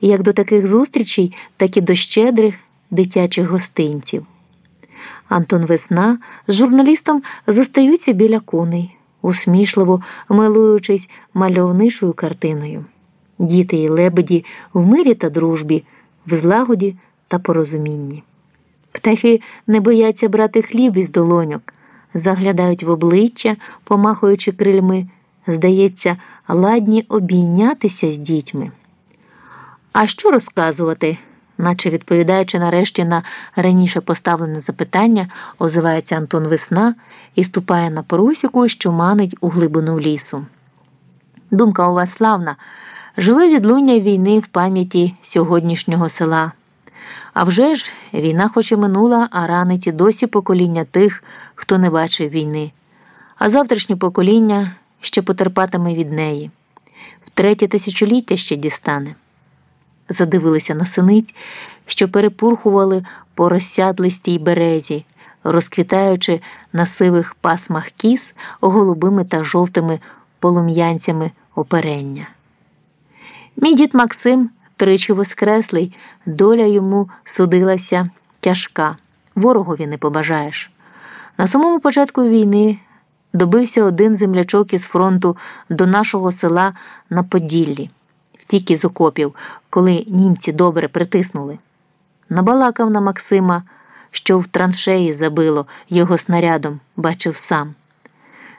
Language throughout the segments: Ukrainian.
як до таких зустрічей, так і до щедрих дитячих гостинців. Антон Весна з журналістом зостаються біля коней, усмішливо милуючись мальовничою картиною. Діти і лебеді в мирі та дружбі, в злагоді та порозумінні. Птахи не бояться брати хліб із долоньок, заглядають в обличчя, помахуючи крильми, здається, ладні обійнятися з дітьми. А що розказувати? наче відповідаючи нарешті на раніше поставлене запитання, озивається Антон Весна і ступає на порусіку, що манить у глибину лісу. Думка у вас славна, живе відлуння війни в пам'яті сьогоднішнього села. А вже ж війна хоч і минула, а ранить і досі покоління тих, хто не бачив війни, а завтрашнє покоління ще потерпатиме від неї, втретє тисячоліття ще дістане задивилися на синиць, що перепурхували по розсядлистій березі, розквітаючи на сивих пасмах кіз голубими та жовтими полум'янцями оперення. Мій дід Максим тричі воскреслий, доля йому судилася тяжка, ворогові не побажаєш. На самому початку війни добився один землячок із фронту до нашого села на Поділлі втік з окопів, коли німці добре притиснули. Набалакав на Максима, що в траншеї забило його снарядом, бачив сам.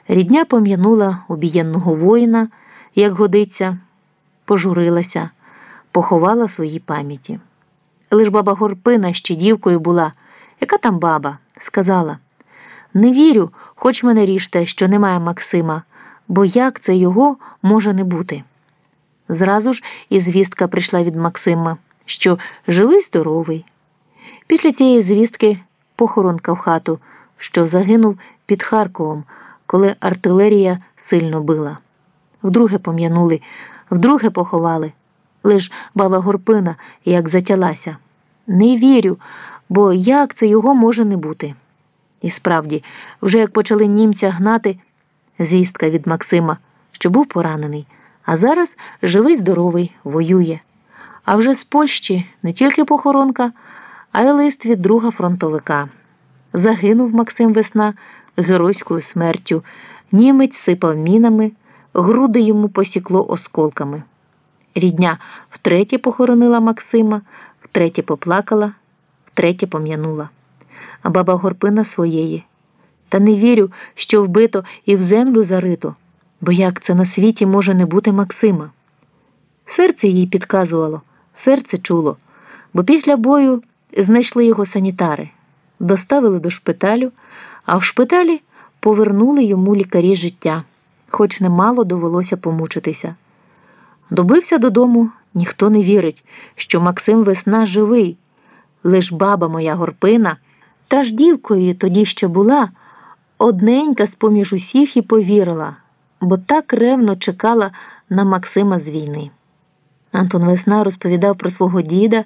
Рідня пом'янула убієнного воїна, як годиться, пожурилася, поховала свої пам'яті. Лиш баба Горпина ще дівкою була. Яка там баба? Сказала. Не вірю, хоч мене ріжте, що немає Максима, бо як це його може не бути. Зразу ж і звістка прийшла від Максима, що живий здоровий. Після цієї звістки похоронка в хату, що загинув під Харковом, коли артилерія сильно била. Вдруге пом'янули, вдруге поховали. Лиш баба Горпина як затялася. Не вірю, бо як це його може не бути? І справді, вже як почали німця гнати, звістка від Максима, що був поранений а зараз живий, здоровий, воює. А вже з Польщі не тільки похоронка, а й лист від друга фронтовика. Загинув Максим Весна геройською смертю, німець сипав мінами, груди йому посікло осколками. Рідня втретє похоронила Максима, втретє поплакала, втретє пом'янула. А баба Горпина своєї. Та не вірю, що вбито і в землю зарито бо як це на світі може не бути Максима? Серце їй підказувало, серце чуло, бо після бою знайшли його санітари, доставили до шпиталю, а в шпиталі повернули йому лікарі життя, хоч немало довелося помучитися. Добився додому, ніхто не вірить, що Максим весна живий, лиш баба моя горпина, та ж дівкою тоді ще була, одненька з поміж усіх і повірила бо так ревно чекала на Максима з війни. Антон Весна розповідав про свого діда,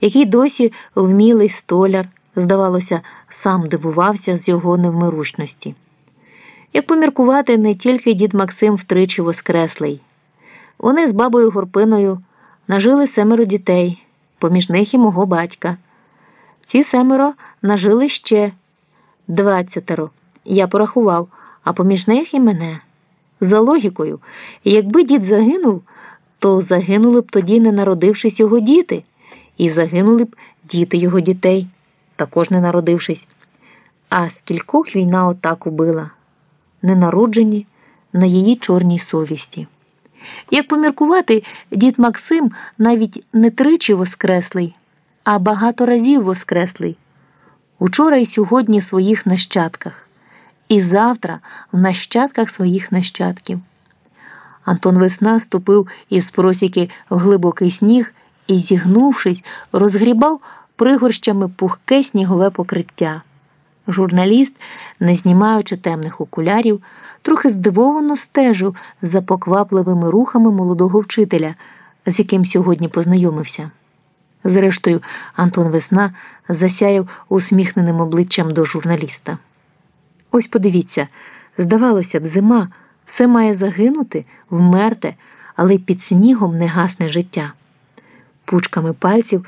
який досі вмілий столяр, здавалося, сам дивувався з його невмиручності. Як поміркувати, не тільки дід Максим втричі воскреслий. Вони з бабою Горпиною нажили семеро дітей, поміж них і мого батька. Ці семеро нажили ще двадцятеро. Я порахував, а поміж них і мене за логікою, якби дід загинув, то загинули б тоді, не народившись його діти, і загинули б діти його дітей, також не народившись. А скількох війна отак убила, ненароджені на її чорній совісті. Як поміркувати, дід Максим навіть не тричі воскреслий, а багато разів воскреслий. Учора і сьогодні в своїх нащадках і завтра в нащадках своїх нащадків. Антон Весна ступив із просіки в глибокий сніг і, зігнувшись, розгрібав пригорщами пухке снігове покриття. Журналіст, не знімаючи темних окулярів, трохи здивовано стежив за поквапливими рухами молодого вчителя, з яким сьогодні познайомився. Зрештою, Антон Весна засяяв усміхненим обличчям до журналіста. Ось подивіться, здавалося б, зима все має загинути, вмерти, але під снігом не гасне життя. пучками пальців